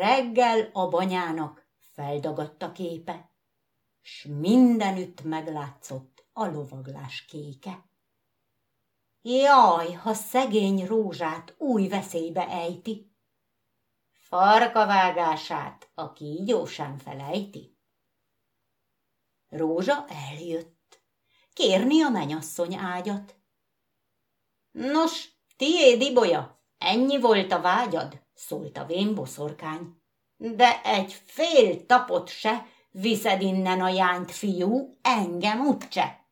Reggel a banyának feldagadt a képe, s mindenütt meglátszott a lovaglás kéke. Jaj, ha szegény rózsát új veszélybe ejti, farkavágását a kígyó sem felejti. Rózsa eljött, kérni a menyasszony ágyat. Nos, tiéd, Ibolya, ennyi volt a vágyad, szólt a vén boszorkány. De egy fél tapot se, viszed innen a jányt, fiú, engem úgyse.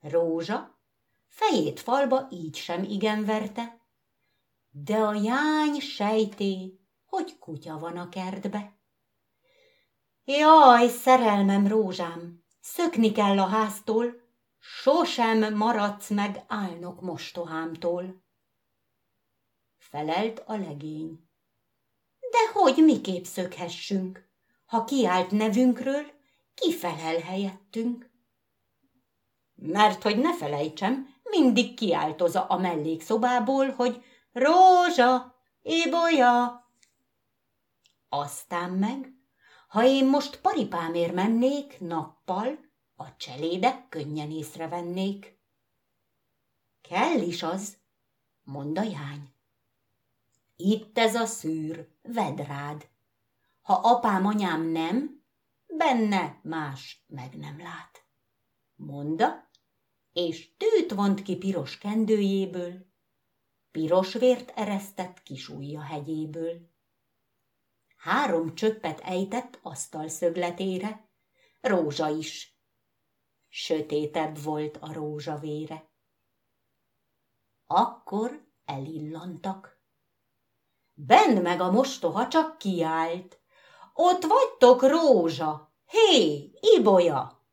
Rózsa fejét falba így sem igen verte, de a jány sejté, hogy kutya van a kertbe. Jaj, szerelmem, rózsám, szökni kell a háztól, sosem maradsz meg álnok mostohámtól. Felelt a legény. De hogy miképp szökhessünk, ha kiált nevünkről, ki felel helyettünk? Mert hogy ne felejtsem, mindig kiáltoza a mellékszobából, hogy Rózsa, Ibolya. Aztán meg, ha én most paripámér mennék nappal, a cselédek könnyen észrevennék. Kell is az, mond a jány. Itt ez a szűr, vedd rád. Ha apám, anyám nem, benne más meg nem lát. Monda, és tűt vont ki piros kendőjéből, piros vért eresztett kis ujja hegyéből. Három csöppet ejtett asztal szögletére, rózsa is. Sötétebb volt a rózsa vére. Akkor elillantak. Benn meg a mostoha csak kiállt. Ott vagytok, rózsa! Hé, ibolya!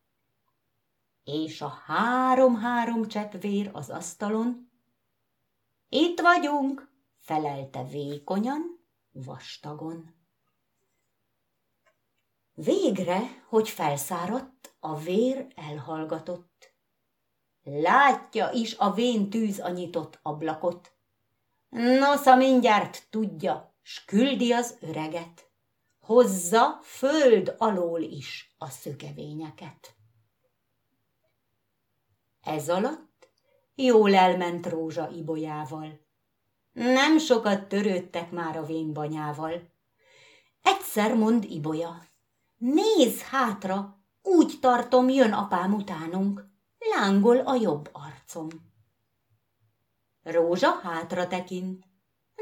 És a három-három csepp vér az asztalon. Itt vagyunk, felelte vékonyan, vastagon. Végre, hogy felszáradt, a vér elhallgatott. Látja is a vén tűz a nyitott ablakot. Nosza mindjárt tudja, s küldi az öreget. Hozza föld alól is a szökevényeket. Ez alatt jól elment Rózsa Ibolyával. Nem sokat törődtek már a vénbanyával. Egyszer mond Ibolya, néz hátra, úgy tartom, jön apám utánunk, lángol a jobb arcom. Rózsa hátra tekint,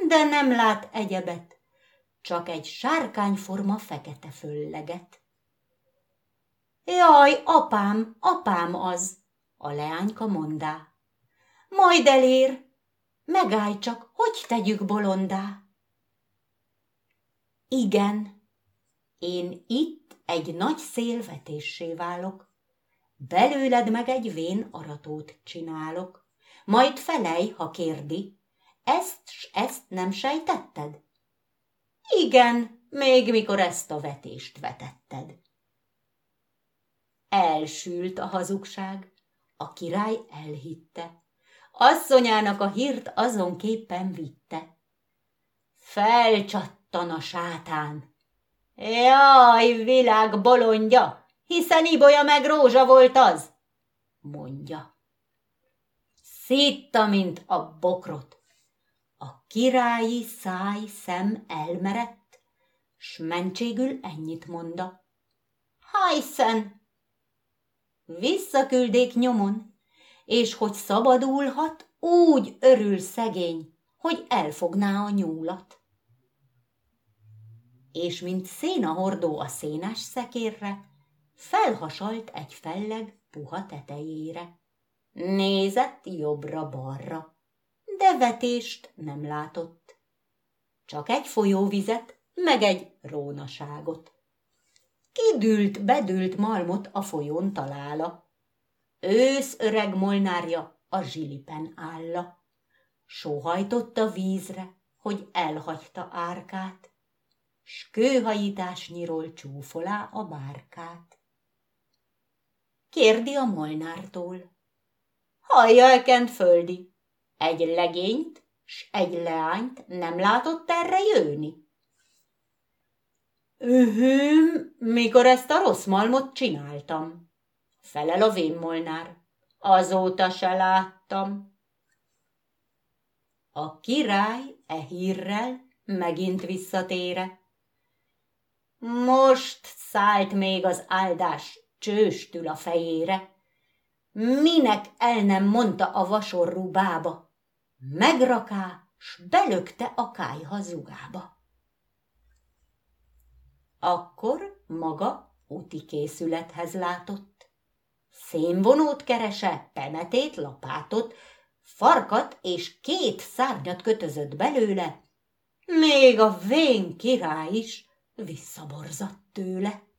de nem lát egyebet, csak egy sárkányforma fekete fölleget. Jaj, apám, apám az, a leányka mondá. Majd elér, megállj csak, hogy tegyük bolondá. Igen, én itt egy nagy szélvetéssé válok, belőled meg egy vén aratót csinálok. Majd felej, ha kérdi, ezt s ezt nem sejtetted? Igen, még mikor ezt a vetést vetetted. Elsült a hazugság, a király elhitte. Asszonyának a hírt azonképpen vitte. Felcsattan a sátán. Jaj, világ bolondja, hiszen Ibolya meg rózsa volt az, mondja szétta, mint a bokrot. A királyi száj szem elmerett, s mentségül ennyit monda. Hajszen! Visszaküldék nyomon, és hogy szabadulhat, úgy örül szegény, hogy elfogná a nyúlat. És mint széna hordó a szénás szekérre, felhasalt egy felleg puha tetejére. Nézett jobbra-balra, de vetést nem látott. Csak egy folyóvizet, meg egy rónaságot. Kidült, bedült malmot a folyón talála. Ősz öreg molnárja a zsilipen álla. Sóhajtott a vízre, hogy elhagyta árkát, s kőhajításnyiról csúfolá a bárkát. Kérdi a molnártól, hallja elkent földi, egy legényt, s egy leányt nem látott erre jönni. Ühüm, mikor ezt a rossz malmot csináltam, felel a vénmolnár. Azóta se láttam. A király e hírrel megint visszatére. Most szállt még az áldás csőstül a fejére. Minek el nem mondta a vasorú bába, megraká, s belökte a kájha zugába. Akkor maga úti készülethez látott. Szénvonót kerese, pemetét, lapátot, farkat és két szárnyat kötözött belőle, még a vén király is visszaborzadt tőle.